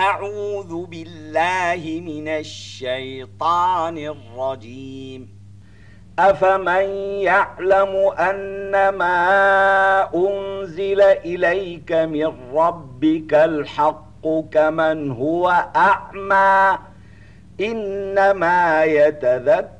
أعوذ بالله من الشيطان الرجيم. أفمن يعلم أن ما أنزل إليك من ربك الحق كمن هو أعمى إنما يتذكر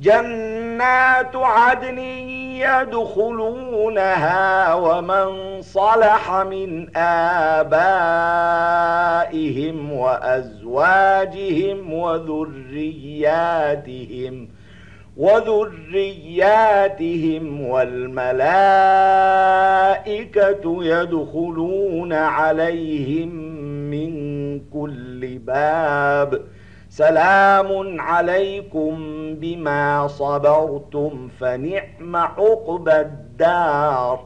جنات عدن يدخلونها ومن صلح من آبائهم وأزواجهم وذرياتهم وذرياتهم والملائكة يدخلون عليهم من كل باب سلام عليكم بما صبرتم فنعم عقبى الدار.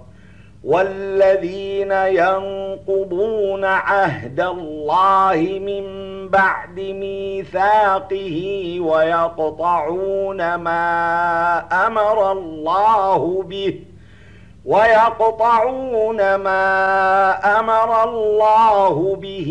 والذين ينقضون عهد الله من بعد ميثاقه ويقطعون ما أمر الله به ويقطعون ما أمر الله به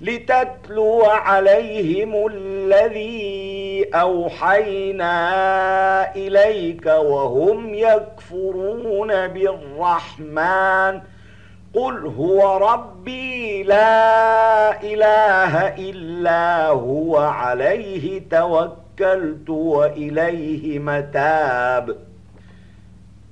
لتتلو عليهم الذي أوحينا إليك وهم يكفرون بالرحمن. قل هو ربي لا إله إلا هو عليه توكلت وإليه متاب.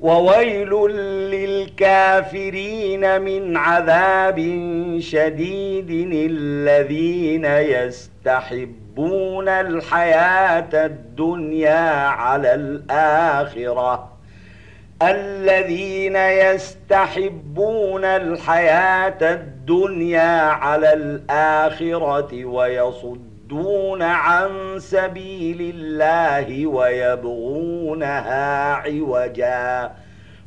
وويل للكافرين من عذاب شديد الذين يستحبون الحياة الدنيا على الآخرة. الذين يستحبون الحياة الدنيا على الآخرة ويصدون عن سبيل الله ويبغونها عوجا.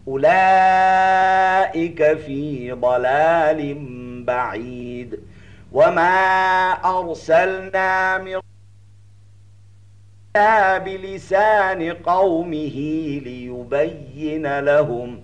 أولئك في ضلال بعيد. وما أرسلنا من بلسان قومه ليبين لهم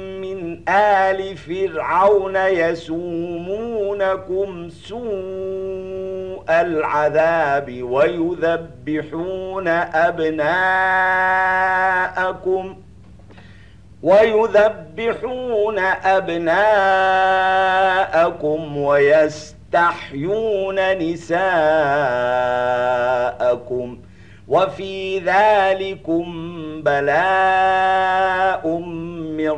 آل فرعون يسومونكم سوء العذاب ويذبحون أبناءكم ۖ ويذبحون أبناءكم ويستحيون نساءكم وفي ذلكم بلاء من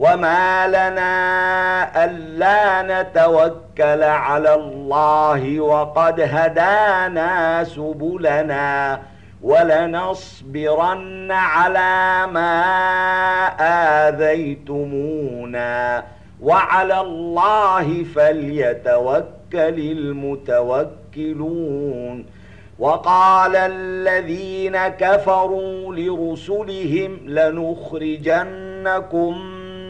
وما لنا ألا نتوكل على الله وقد هدانا سبلنا ولنصبرن على ما آذيتمونا وعلى الله فليتوكل المتوكلون وقال الذين كفروا لرسلهم لنخرجنكم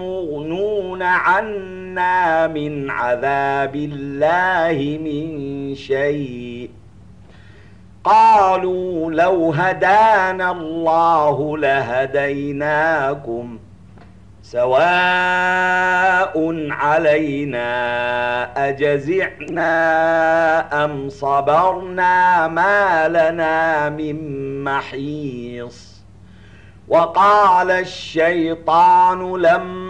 مغنون عنا من عذاب الله من شيء. قالوا لو هدانا الله لهديناكم سواء علينا أجزعنا أم صبرنا ما لنا من محيص. وقال الشيطان لما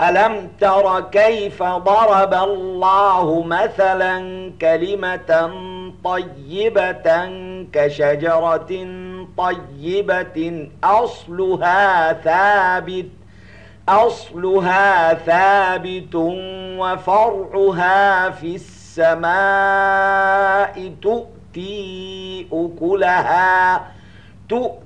ألم تر كيف ضرب الله مثلا كلمة طيبة كشجرة طيبة؟ أصلها ثابت أصلها ثابت وفرعها في السماء تؤتي أكلها تؤتي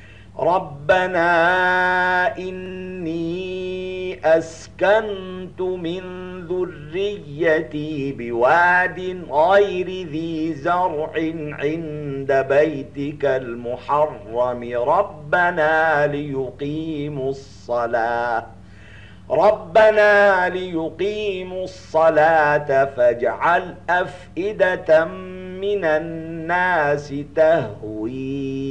ربنا إني أسكنت من ذريتي بواد غير ذي زرع عند بيتك المحرم ربنا ليقيموا الصلاة ربنا ليقيموا الصلاة فاجعل أفئدة من الناس تهوي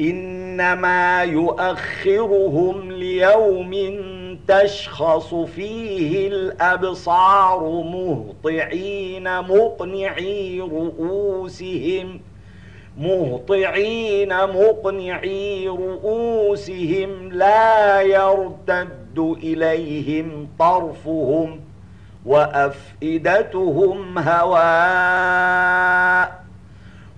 إنما يؤخرهم ليوم تشخص فيه الأبصار مهطعين مقنعي رؤوسهم مهطعين مقنعي رؤوسهم لا يرتد إليهم طرفهم وأفئدتهم هواء.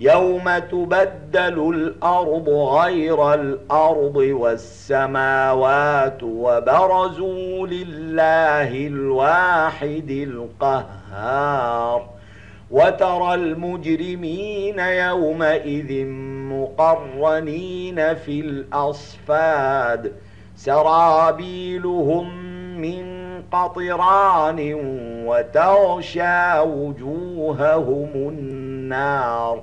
يوم تبدل الأرض غير الأرض والسماوات وبرزوا لله الواحد القهار وترى المجرمين يومئذ مقرنين في الأصفاد سرابيلهم من قطران وتغشى وجوههم النار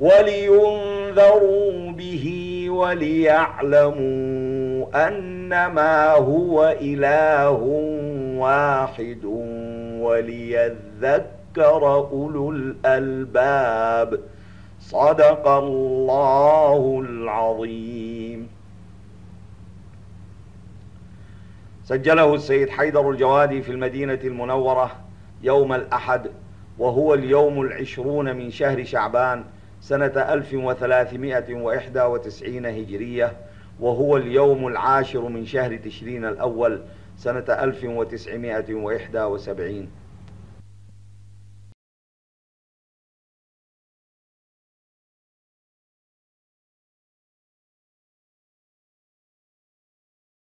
ولينذروا به وليعلموا أنما هو إله واحد وليذكر أولو الألباب. صدق الله العظيم. سجله السيد حيدر الجوادي في المدينة المنورة يوم الأحد وهو اليوم العشرون من شهر شعبان سنة 1391 هجرية وهو اليوم العاشر من شهر تشرين الأول سنة 1971